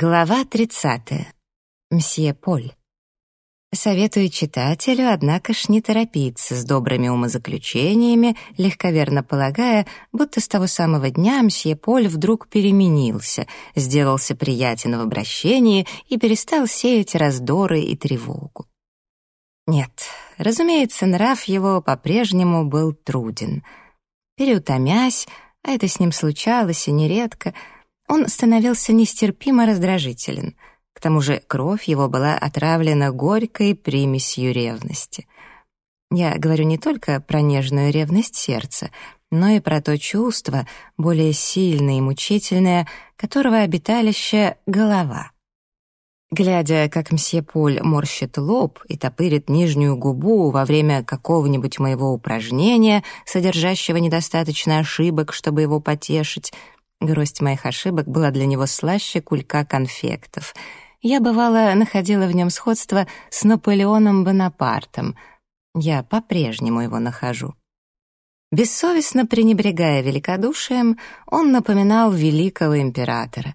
Глава 30. Мсье Поль. Советую читателю, однако ж, не торопиться с добрыми умозаключениями, легковерно полагая, будто с того самого дня мсье Поль вдруг переменился, сделался приятен в обращении и перестал сеять раздоры и тревогу. Нет, разумеется, нрав его по-прежнему был труден. Переутомясь, а это с ним случалось и нередко, — он становился нестерпимо раздражителен. К тому же кровь его была отравлена горькой примесью ревности. Я говорю не только про нежную ревность сердца, но и про то чувство, более сильное и мучительное, которого обиталище — голова. Глядя, как мсье Поль морщит лоб и топырит нижнюю губу во время какого-нибудь моего упражнения, содержащего недостаточно ошибок, чтобы его потешить, Гроздь моих ошибок была для него слаще кулька конфектов. Я, бывало, находила в нем сходство с Наполеоном Бонапартом. Я по-прежнему его нахожу. Бессовестно пренебрегая великодушием, он напоминал великого императора.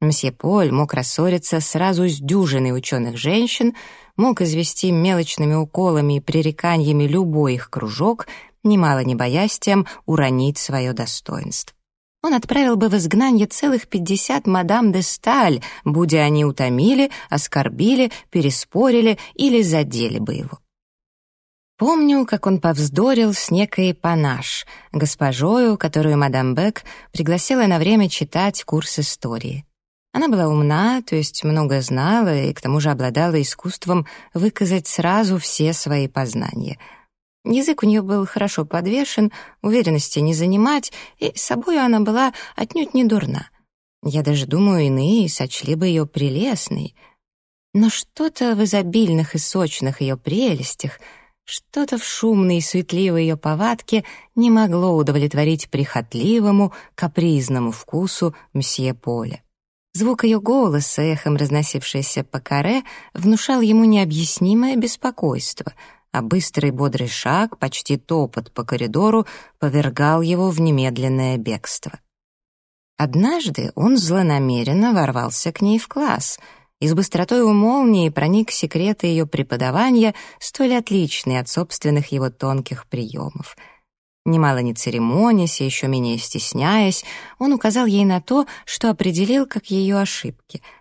Мсье Поль мог рассориться сразу с дюжиной ученых женщин, мог извести мелочными уколами и пререканиями любой их кружок, немало не боясь тем уронить свое достоинство он отправил бы в изгнание целых пятьдесят мадам де Сталь, будь они утомили, оскорбили, переспорили или задели бы его. Помню, как он повздорил с некой Панаш, госпожою, которую мадам Бек пригласила на время читать курс истории. Она была умна, то есть много знала и к тому же обладала искусством выказать сразу все свои познания — Язык у нее был хорошо подвешен, уверенности не занимать, и собою она была отнюдь не дурна. Я даже думаю, иные сочли бы ее прелестной. Но что-то в изобильных и сочных ее прелестях, что-то в шумной и светливой ее повадке не могло удовлетворить прихотливому, капризному вкусу мсье Поля. Звук ее голоса, эхом разносившийся по каре, внушал ему необъяснимое беспокойство — а быстрый бодрый шаг, почти топот по коридору, повергал его в немедленное бегство. Однажды он злонамеренно ворвался к ней в класс и с быстротой у молнии проник секреты ее преподавания, столь отличные от собственных его тонких приемов. Немало не церемонясь и еще менее стесняясь, он указал ей на то, что определил как ее ошибки —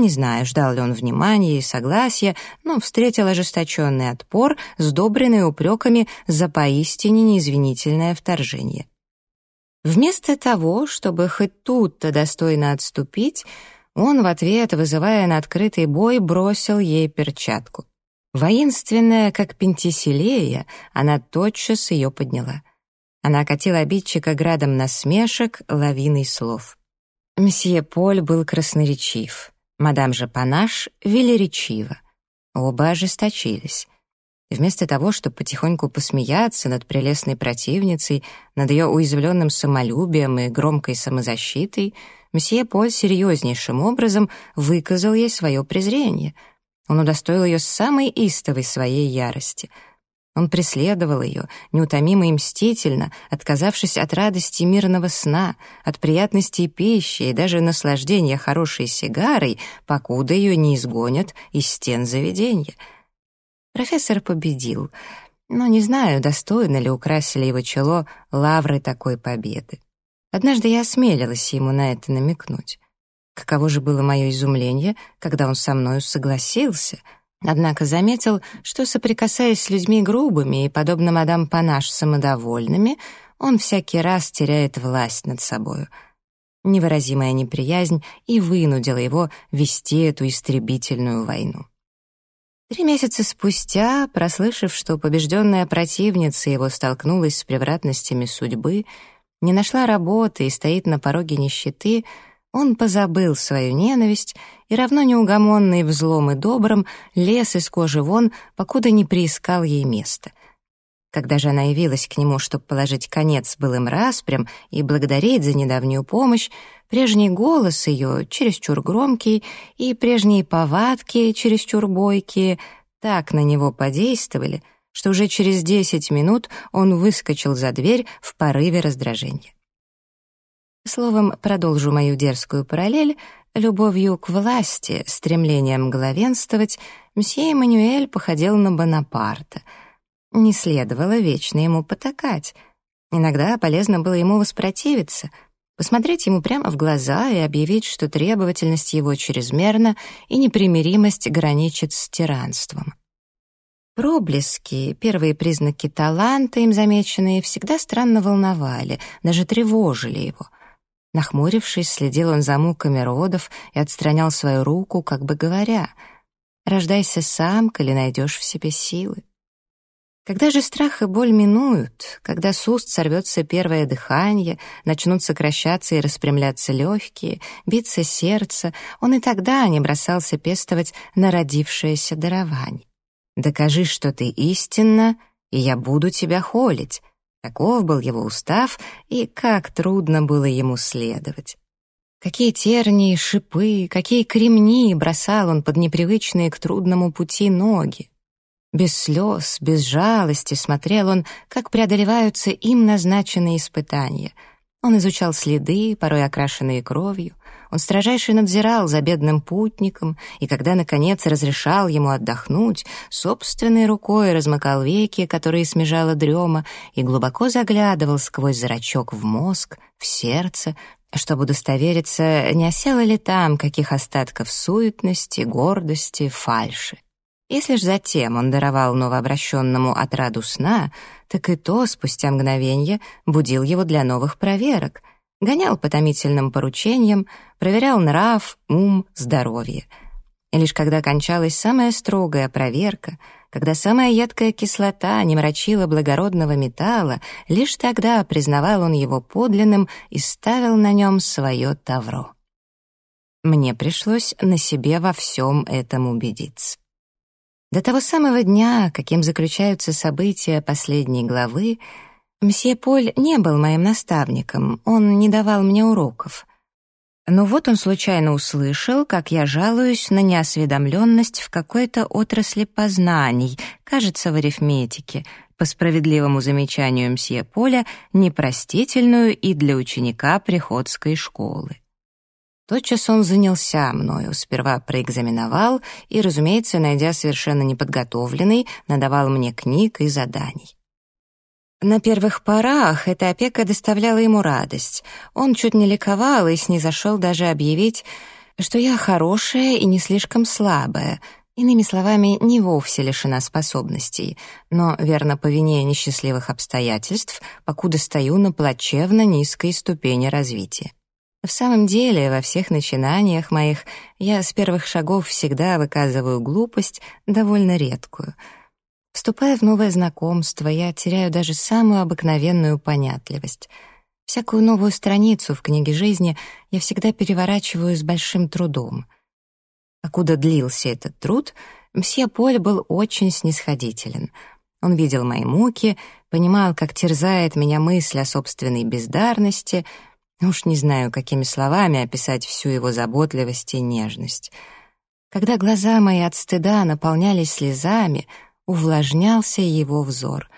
не знаю, ждал ли он внимания и согласия, но встретил ожесточенный отпор, сдобренный упреками за поистине неизвинительное вторжение. Вместо того, чтобы хоть тут-то достойно отступить, он в ответ, вызывая на открытый бой, бросил ей перчатку. Воинственная, как Пентиселея, она тотчас ее подняла. Она окатила обидчика градом насмешек, лавиной слов. Мсье Поль был красноречив. Мадам же Панаш велеречива. Оба ожесточились. Вместо того, чтобы потихоньку посмеяться над прелестной противницей, над ее уязвленным самолюбием и громкой самозащитой, мсье Поль серьезнейшим образом выказал ей свое презрение. Он удостоил ее самой истовой своей ярости — он преследовал ее, неутомимо и мстительно, отказавшись от радости мирного сна, от приятностей пищи и даже наслаждения хорошей сигарой, покуда ее не изгонят из стен заведения. Профессор победил, но не знаю, достойно ли украсили его чело лавры такой победы. Однажды я осмелилась ему на это намекнуть. Каково же было мое изумление, когда он со мною согласился — Однако заметил, что, соприкасаясь с людьми грубыми и, подобно мадам Панаш, самодовольными, он всякий раз теряет власть над собою. Невыразимая неприязнь и вынудила его вести эту истребительную войну. Три месяца спустя, прослышав, что побежденная противница его столкнулась с превратностями судьбы, не нашла работы и стоит на пороге нищеты, он позабыл свою ненависть и, равно неугомонный в злом и добром, лез из кожи вон, покуда не приискал ей место. Когда же она явилась к нему, чтобы положить конец былым распрям и благодарить за недавнюю помощь, прежний голос ее, чересчур громкий, и прежние повадки, чересчур бойкие, так на него подействовали, что уже через десять минут он выскочил за дверь в порыве раздражения. Словом, продолжу мою дерзкую параллель, любовью к власти, стремлением главенствовать, мсье Эммануэль походил на Бонапарта. Не следовало вечно ему потакать. Иногда полезно было ему воспротивиться, посмотреть ему прямо в глаза и объявить, что требовательность его чрезмерна и непримиримость граничит с тиранством. Проблески, первые признаки таланта, им замеченные, всегда странно волновали, даже тревожили его. Нахмурившись, следил он за муками родов и отстранял свою руку, как бы говоря, «Рождайся сам, коли найдешь в себе силы». Когда же страх и боль минуют, когда с уст сорвется первое дыхание, начнут сокращаться и распрямляться легкие, биться сердце, он и тогда не бросался пестовать народившееся дарование. «Докажи, что ты истинна, и я буду тебя холить», Таков был его устав, и как трудно было ему следовать. Какие тернии, шипы, какие кремни бросал он под непривычные к трудному пути ноги. Без слез, без жалости смотрел он, как преодолеваются им назначенные испытания — он изучал следы, порой окрашенные кровью. Он строжайше надзирал за бедным путником, и когда, наконец, разрешал ему отдохнуть, собственной рукой размыкал веки, которые смежала дрема, и глубоко заглядывал сквозь зрачок в мозг, в сердце, чтобы удостовериться, не осело ли там каких остатков суетности, гордости, фальши. Если ж затем он даровал новообращенному отраду сна, так и то спустя мгновенье будил его для новых проверок, гонял по томительным поручениям, проверял нрав, ум, здоровье. И лишь когда кончалась самая строгая проверка, когда самая едкая кислота не мрачила благородного металла, лишь тогда признавал он его подлинным и ставил на нем свое тавро. Мне пришлось на себе во всем этом убедиться. До того самого дня, каким заключаются события последней главы, мсье Поль не был моим наставником, он не давал мне уроков. Но вот он случайно услышал, как я жалуюсь на неосведомленность в какой-то отрасли познаний, кажется, в арифметике, по справедливому замечанию мсье Поля, непростительную и для ученика приходской школы. Тотчас он занялся мною, сперва проэкзаменовал и, разумеется, найдя совершенно неподготовленный, надавал мне книг и заданий. На первых порах эта опека доставляла ему радость. Он чуть не ликовал и снизошел даже объявить, что я хорошая и не слишком слабая, иными словами, не вовсе лишена способностей, но, верно, по вине несчастливых обстоятельств, покуда стою на плачевно низкой ступени развития. В самом деле, во всех начинаниях моих я с первых шагов всегда выказываю глупость, довольно редкую. Вступая в новое знакомство, я теряю даже самую обыкновенную понятливость. Всякую новую страницу в книге жизни я всегда переворачиваю с большим трудом. Покуда длился этот труд, мсье Поль был очень снисходителен. Он видел мои муки, понимал, как терзает меня мысль о собственной бездарности — Уж не знаю, какими словами описать всю его заботливость и нежность. Когда глаза мои от стыда наполнялись слезами, увлажнялся его взор.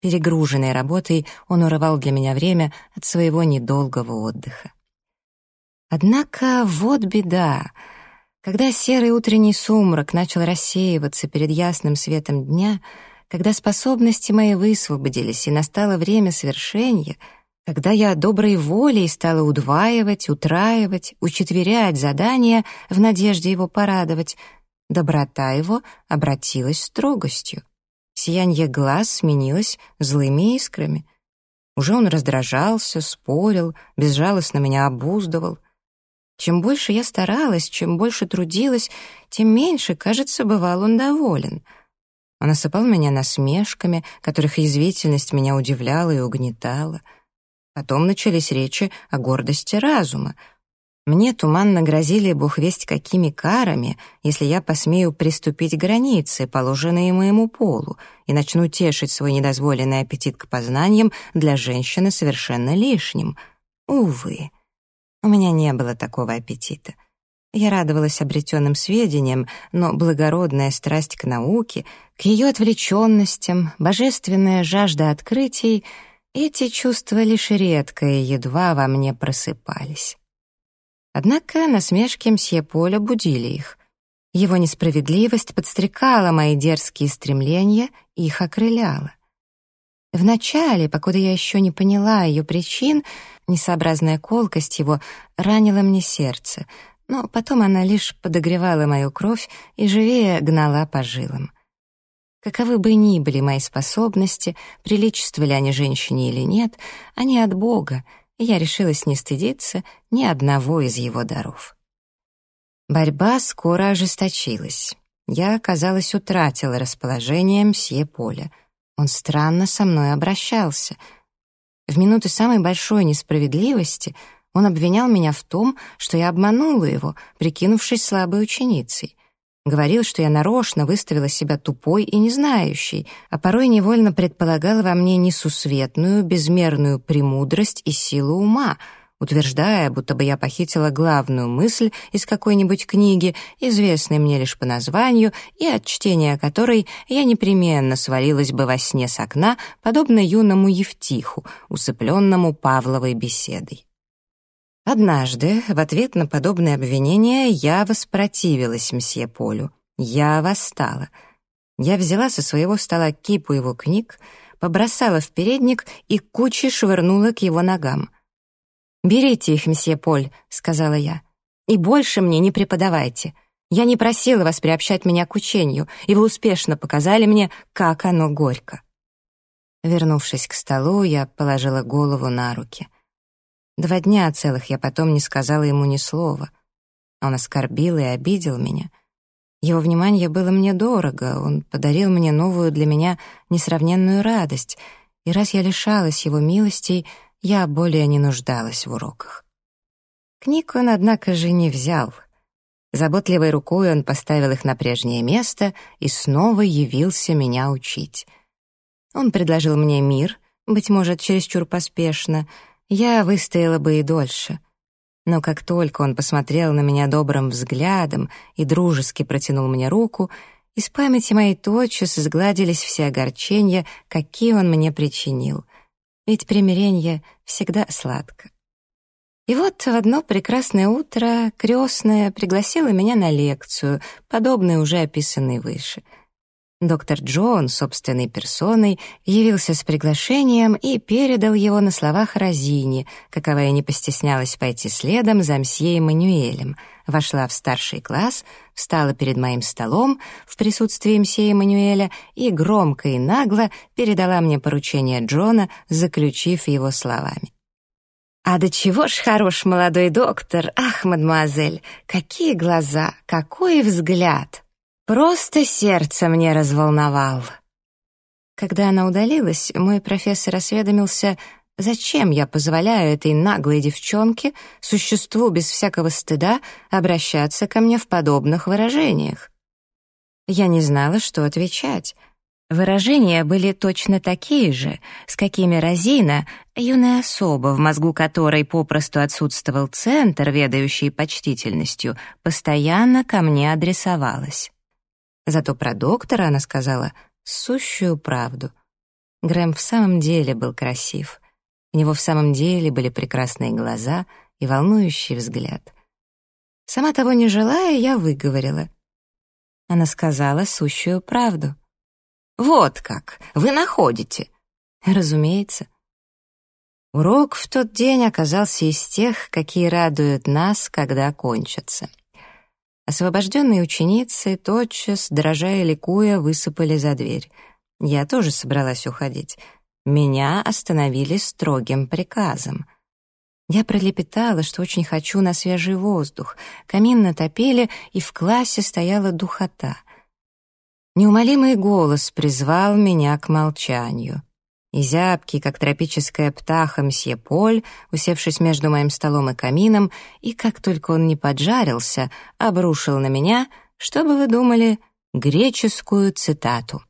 Перегруженный работой, он урывал для меня время от своего недолгого отдыха. Однако вот беда. Когда серый утренний сумрак начал рассеиваться перед ясным светом дня, когда способности мои высвободились и настало время свершения — когда я доброй волей стала удваивать, утраивать, учетверять задания в надежде его порадовать, доброта его обратилась строгостью. Сиянье глаз сменилось злыми искрами. Уже он раздражался, спорил, безжалостно меня обуздывал. Чем больше я старалась, чем больше трудилась, тем меньше, кажется, бывал он доволен. Он осыпал меня насмешками, которых язвительность меня удивляла и угнетала — Потом начались речи о гордости разума. Мне туманно грозили бог весть какими карами, если я посмею приступить к границе, положенные моему полу, и начну тешить свой недозволенный аппетит к познаниям для женщины совершенно лишним. Увы, у меня не было такого аппетита. Я радовалась обретенным сведениям, но благородная страсть к науке, к ее отвлеченностям, божественная жажда открытий — Эти чувства лишь редко и едва во мне просыпались. Однако насмешки мсье Поля будили их. Его несправедливость подстрекала мои дерзкие стремления и их окрыляла. Вначале, покуда я еще не поняла ее причин, несообразная колкость его ранила мне сердце, но потом она лишь подогревала мою кровь и живее гнала по жилам. Каковы бы ни были мои способности, приличествовали они женщине или нет, они от Бога, я решилась не стыдиться ни одного из его даров. Борьба скоро ожесточилась. Я, казалось, утратила расположение мсье Поля. Он странно со мной обращался. В минуты самой большой несправедливости он обвинял меня в том, что я обманула его, прикинувшись слабой ученицей. Говорил, что я нарочно выставила себя тупой и незнающей, а порой невольно предполагала во мне несусветную, безмерную премудрость и силу ума, утверждая, будто бы я похитила главную мысль из какой-нибудь книги, известной мне лишь по названию, и от чтения которой я непременно свалилась бы во сне с окна, подобно юному Евтиху, усыпленному Павловой беседой. Однажды, в ответ на подобное обвинение, я воспротивилась мсье Полю. Я восстала. Я взяла со своего стола кипу его книг, побросала в передник и кучей швырнула к его ногам. «Берите их, мсье Поль», — сказала я, — «и больше мне не преподавайте. Я не просила вас приобщать меня к учению, и вы успешно показали мне, как оно горько». Вернувшись к столу, я положила голову на руки — Два дня целых я потом не сказала ему ни слова. Он оскорбил и обидел меня. Его внимание было мне дорого, он подарил мне новую для меня несравненную радость, и раз я лишалась его милостей, я более не нуждалась в уроках. Книг он, однако же, не взял. Заботливой рукой он поставил их на прежнее место и снова явился меня учить. Он предложил мне мир, быть может, чересчур поспешно — я выстояла бы и дольше. Но как только он посмотрел на меня добрым взглядом и дружески протянул мне руку, из памяти моей тотчас сгладились все огорчения, какие он мне причинил. Ведь примирение всегда сладко. И вот в одно прекрасное утро крестная пригласила меня на лекцию, подобную уже описанной выше — Доктор Джон собственной персоной явился с приглашением и передал его на словах Розине, каковая не постеснялась пойти следом за мсье Эммануэлем, вошла в старший класс, встала перед моим столом в присутствии мсье Эммануэля и громко и нагло передала мне поручение Джона, заключив его словами. «А до чего ж хорош молодой доктор! Ах, мадемуазель, какие глаза, какой взгляд!» Просто сердце мне разволновал. Когда она удалилась, мой профессор осведомился, зачем я позволяю этой наглой девчонке, существу без всякого стыда, обращаться ко мне в подобных выражениях. Я не знала, что отвечать. Выражения были точно такие же, с какими Розина, юная особа, в мозгу которой попросту отсутствовал центр, ведающий почтительностью, постоянно ко мне адресовалась. Зато про доктора она сказала сущую правду. Грэм в самом деле был красив. У него в самом деле были прекрасные глаза и волнующий взгляд. Сама того не желая, я выговорила. Она сказала сущую правду. «Вот как! Вы находите!» «Разумеется». Урок в тот день оказался из тех, какие радуют нас, когда кончатся. Освобожденные ученицы тотчас, дрожа и ликуя, высыпали за дверь. Я тоже собралась уходить. Меня остановили строгим приказом. Я пролепетала, что очень хочу на свежий воздух. Камин натопили, и в классе стояла духота. Неумолимый голос призвал меня к молчанию и зябкий, как тропическая птаха, мсье Поль, усевшись между моим столом и камином, и как только он не поджарился, обрушил на меня, что бы вы думали, греческую цитату.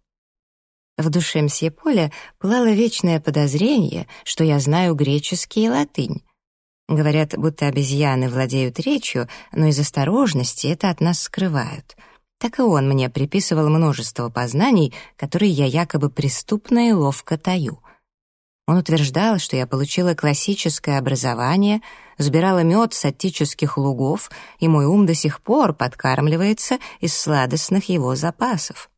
В душе мсье Поля пылало вечное подозрение, что я знаю греческий и латынь. Говорят, будто обезьяны владеют речью, но из осторожности это от нас скрывают — так и он мне приписывал множество познаний, которые я якобы преступно и ловко таю. Он утверждал, что я получила классическое образование, сбирала мед с аттических лугов, и мой ум до сих пор подкармливается из сладостных его запасов.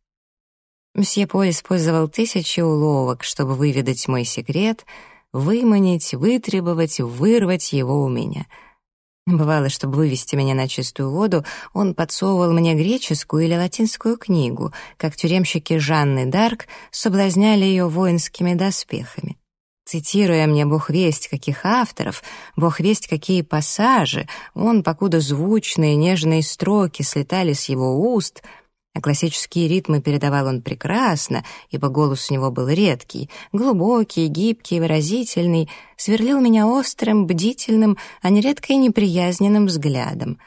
Мсье Поль использовал тысячи уловок, чтобы выведать мой секрет, выманить, вытребовать, вырвать его у меня. Бывало, чтобы вывести меня на чистую воду, он подсовывал мне греческую или латинскую книгу, как тюремщики Жанны Дарк соблазняли ее воинскими доспехами. Цитируя мне «Бог весть каких авторов», «Бог весть какие пассажи», он, покуда звучные нежные строки слетали с его уст — а классические ритмы передавал он прекрасно, ибо голос у него был редкий, глубокий, гибкий, выразительный, сверлил меня острым, бдительным, а нередко и неприязненным взглядом.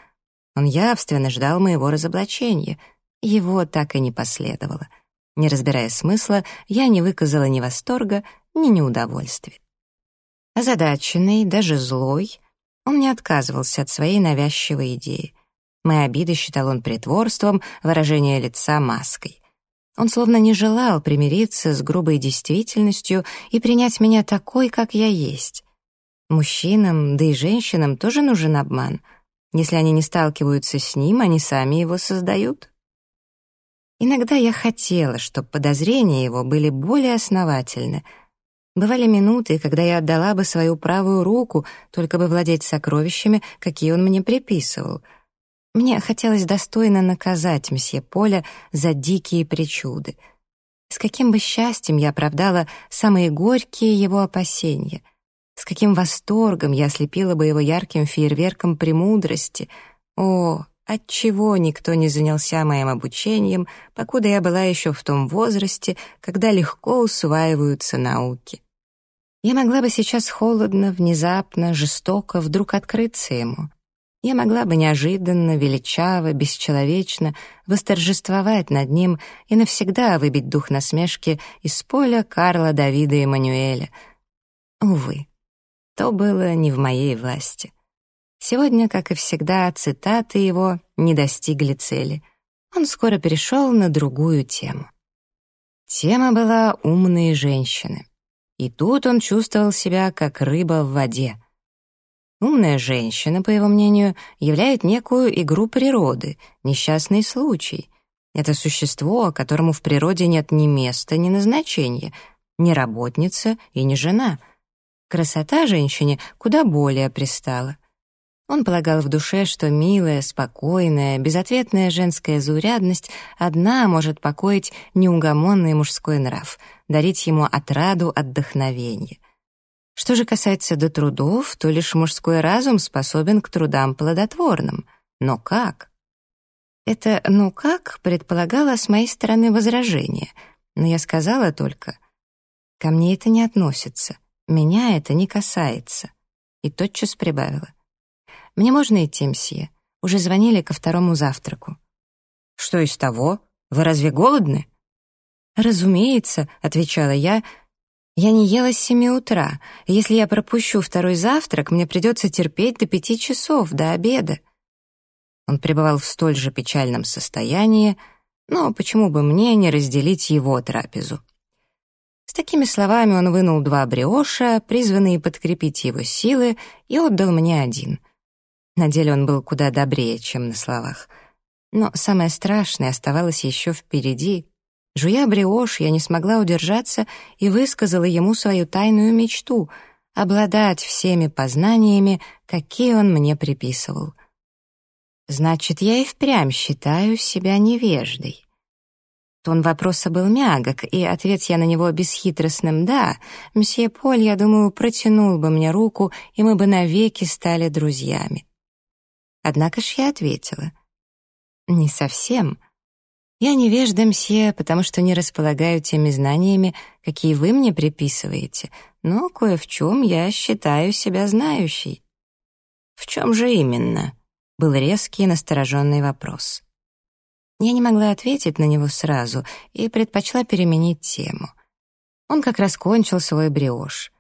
Он явственно ждал моего разоблачения. Его так и не последовало. Не разбирая смысла, я не выказала ни восторга, ни неудовольствия. Озадаченный, даже злой, он не отказывался от своей навязчивой идеи. Мои обиды считал он притворством, выражение лица маской. Он словно не желал примириться с грубой действительностью и принять меня такой, как я есть. Мужчинам, да и женщинам тоже нужен обман. Если они не сталкиваются с ним, они сами его создают. Иногда я хотела, чтобы подозрения его были более основательны. Бывали минуты, когда я отдала бы свою правую руку, только бы владеть сокровищами, какие он мне приписывал — мне хотелось достойно наказать месье Поля за дикие причуды. С каким бы счастьем я оправдала самые горькие его опасения, с каким восторгом я ослепила бы его ярким фейерверком премудрости. О, отчего никто не занялся моим обучением, покуда я была еще в том возрасте, когда легко усваиваются науки. Я могла бы сейчас холодно, внезапно, жестоко вдруг открыться ему — я могла бы неожиданно, величаво, бесчеловечно восторжествовать над ним и навсегда выбить дух насмешки из поля Карла Давида Эммануэля. Увы, то было не в моей власти. Сегодня, как и всегда, цитаты его не достигли цели. Он скоро перешел на другую тему. Тема была «умные женщины». И тут он чувствовал себя как рыба в воде — Умная женщина, по его мнению, являет некую игру природы, несчастный случай. Это существо, которому в природе нет ни места, ни назначения, ни работница и ни жена. Красота женщине куда более пристала. Он полагал в душе, что милая, спокойная, безответная женская заурядность одна может покоить неугомонный мужской нрав, дарить ему отраду отдохновение. Что же касается до трудов, то лишь мужской разум способен к трудам плодотворным. Но как? Это «ну как» предполагало с моей стороны возражение, но я сказала только «ко мне это не относится, меня это не касается», и тотчас прибавила. «Мне можно идти, мсье? Уже звонили ко второму завтраку». «Что из того? Вы разве голодны?» «Разумеется», — отвечала я, — я не ела с семи утра. Если я пропущу второй завтрак, мне придется терпеть до пяти часов, до обеда. Он пребывал в столь же печальном состоянии, но почему бы мне не разделить его трапезу? С такими словами он вынул два бриоша, призванные подкрепить его силы, и отдал мне один. На деле он был куда добрее, чем на словах. Но самое страшное оставалось еще впереди — Жуя бриош, я не смогла удержаться и высказала ему свою тайную мечту — обладать всеми познаниями, какие он мне приписывал. Значит, я и впрямь считаю себя невеждой. Тон вопроса был мягок, и ответ я на него бесхитростным «да». Мсье Поль, я думаю, протянул бы мне руку, и мы бы навеки стали друзьями. Однако ж я ответила. «Не совсем. Я невежда, мсье, потому что не располагаю теми знаниями, какие вы мне приписываете, но кое в чем я считаю себя знающей». «В чем же именно?» — был резкий и настороженный вопрос. Я не могла ответить на него сразу и предпочла переменить тему. Он как раз кончил свой бриош.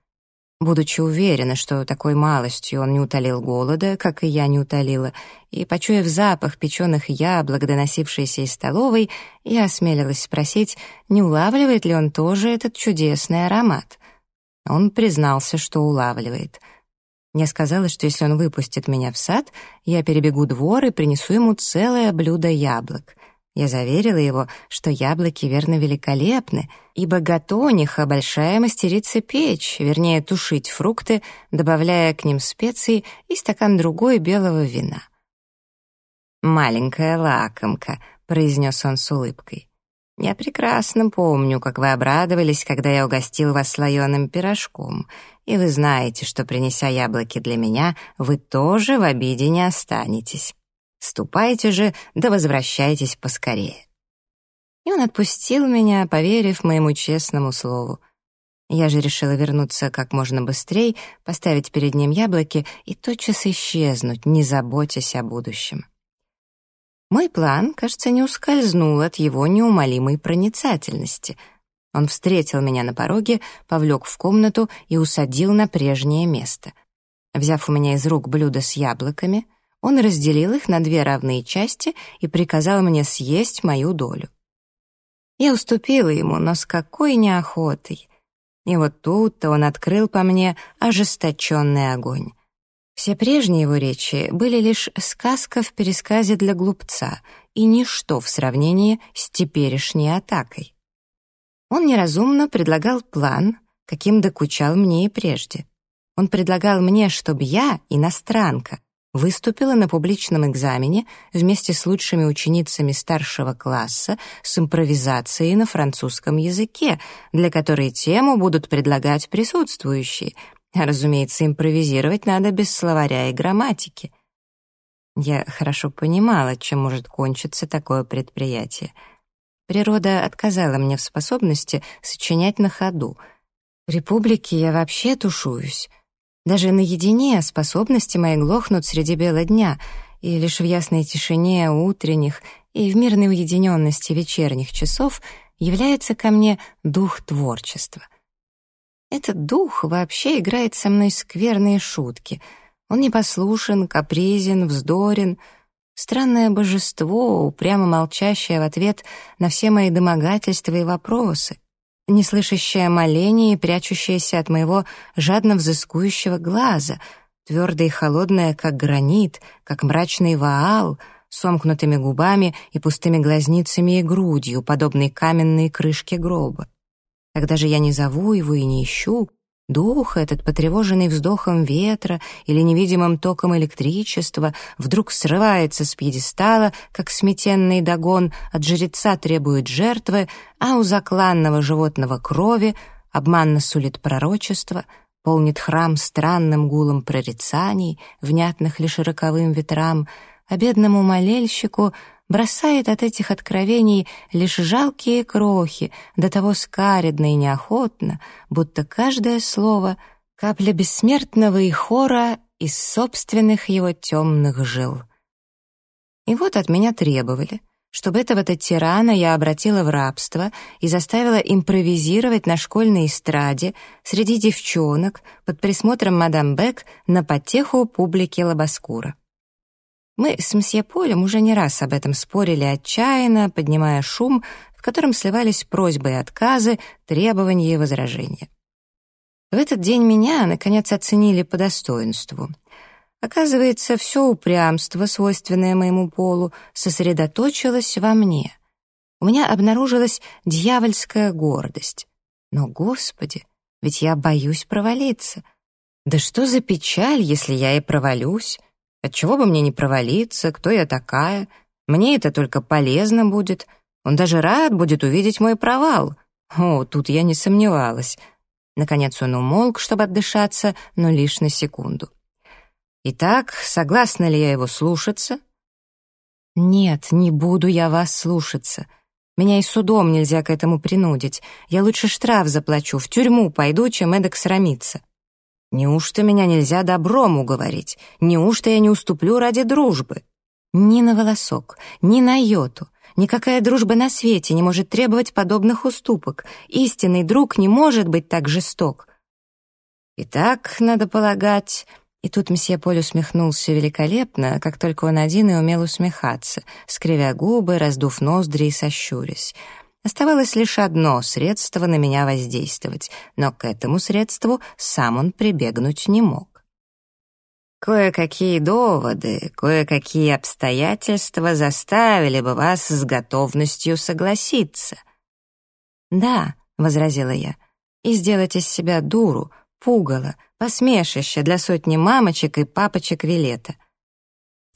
Будучи уверена, что такой малостью он не утолил голода, как и я не утолила, и, почуяв запах печеных яблок, доносившийся из столовой, я осмелилась спросить, не улавливает ли он тоже этот чудесный аромат. Он признался, что улавливает. Я сказала, что если он выпустит меня в сад, я перебегу двор и принесу ему целое блюдо яблок. Я заверила его, что яблоки верно великолепны, ибо Гатониха — большая мастерица печь, вернее, тушить фрукты, добавляя к ним специи и стакан другой белого вина. «Маленькая лакомка», — произнес он с улыбкой. «Я прекрасно помню, как вы обрадовались, когда я угостил вас слоеным пирожком, и вы знаете, что, принеся яблоки для меня, вы тоже в обиде не останетесь. Ступайте же, да возвращайтесь поскорее». И он отпустил меня, поверив моему честному слову. Я же решила вернуться как можно быстрее, поставить перед ним яблоки и тотчас исчезнуть, не заботясь о будущем. Мой план, кажется, не ускользнул от его неумолимой проницательности. Он встретил меня на пороге, повлек в комнату и усадил на прежнее место. Взяв у меня из рук блюдо с яблоками, он разделил их на две равные части и приказал мне съесть мою долю. Я уступила ему, но с какой неохотой. И вот тут-то он открыл по мне ожесточенный огонь. Все прежние его речи были лишь сказка в пересказе для глупца и ничто в сравнении с теперешней атакой. Он неразумно предлагал план, каким докучал мне и прежде. Он предлагал мне, чтобы я, иностранка, выступила на публичном экзамене вместе с лучшими ученицами старшего класса с импровизацией на французском языке, для которой тему будут предлагать присутствующие — Разумеется, импровизировать надо без словаря и грамматики. Я хорошо понимала, чем может кончиться такое предприятие. Природа отказала мне в способности сочинять на ходу. В республике я вообще тушуюсь. Даже наедине способности мои глохнут среди бела дня, и лишь в ясной тишине утренних и в мирной уединенности вечерних часов является ко мне дух творчества — этот дух вообще играет со мной скверные шутки. Он непослушен, капризен, вздорен. Странное божество, упрямо молчащее в ответ на все мои домогательства и вопросы, не слышащее моления и прячущееся от моего жадно взыскующего глаза, твердое и холодное, как гранит, как мрачный ваал, сомкнутыми губами и пустыми глазницами и грудью, подобной каменной крышке гроба. Когда же я не зову его и не ищу, дух этот, потревоженный вздохом ветра или невидимым током электричества, вдруг срывается с пьедестала, как сметенный догон, от жреца требует жертвы, а у закланного животного крови обманно сулит пророчество, полнит храм странным гулом прорицаний, внятных лишь роковым ветрам, а бедному молельщику — бросает от этих откровений лишь жалкие крохи, до того скаредно и неохотно, будто каждое слово — капля бессмертного и хора из собственных его темных жил. И вот от меня требовали, чтобы этого-то тирана я обратила в рабство и заставила импровизировать на школьной эстраде среди девчонок под присмотром мадам Бек на потеху публики Лобоскура. Мы с мсье Полем уже не раз об этом спорили отчаянно, поднимая шум, в котором сливались просьбы и отказы, требования и возражения. В этот день меня, наконец, оценили по достоинству. Оказывается, все упрямство, свойственное моему полу, сосредоточилось во мне. У меня обнаружилась дьявольская гордость. Но, Господи, ведь я боюсь провалиться. Да что за печаль, если я и провалюсь? Отчего бы мне не провалиться, кто я такая? Мне это только полезно будет. Он даже рад будет увидеть мой провал. О, тут я не сомневалась. Наконец он умолк, чтобы отдышаться, но лишь на секунду. Итак, согласна ли я его слушаться? Нет, не буду я вас слушаться. Меня и судом нельзя к этому принудить. Я лучше штраф заплачу, в тюрьму пойду, чем эдак срамиться. Неужто меня нельзя добром уговорить? Неужто я не уступлю ради дружбы? Ни на волосок, ни на йоту. Никакая дружба на свете не может требовать подобных уступок. Истинный друг не может быть так жесток. Итак, надо полагать... И тут месье Поль усмехнулся великолепно, как только он один и умел усмехаться, скривя губы, раздув ноздри и сощурясь. Оставалось лишь одно средство на меня воздействовать, но к этому средству сам он прибегнуть не мог. Кое-какие доводы, кое-какие обстоятельства заставили бы вас с готовностью согласиться. «Да», — возразила я, — «и сделать из себя дуру, пугало, посмешище для сотни мамочек и папочек Вилета».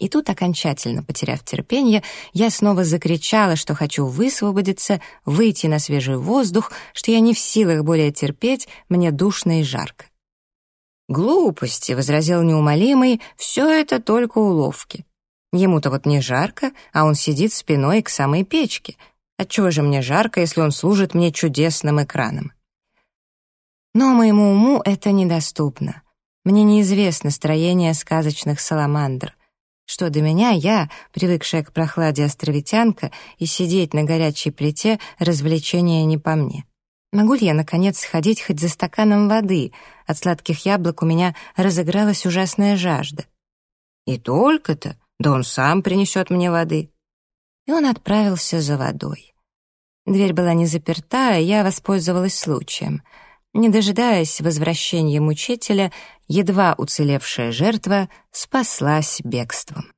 И тут, окончательно потеряв терпение, я снова закричала, что хочу высвободиться, выйти на свежий воздух, что я не в силах более терпеть, мне душно и жарко. «Глупости», — возразил неумолимый, — «все это только уловки. Ему-то вот не жарко, а он сидит спиной к самой печке. Отчего же мне жарко, если он служит мне чудесным экраном?» Но моему уму это недоступно. Мне неизвестно строение сказочных саламандр. Что до меня, я, привыкшая к прохладе островитянка, и сидеть на горячей плите — развлечение не по мне. Могу ли я, наконец, сходить хоть за стаканом воды? От сладких яблок у меня разыгралась ужасная жажда. И только-то, да он сам принесет мне воды. И он отправился за водой. Дверь была не заперта, и я воспользовалась случаем. Не дожидаясь возвращения мучителя, едва уцелевшая жертва спаслась бегством.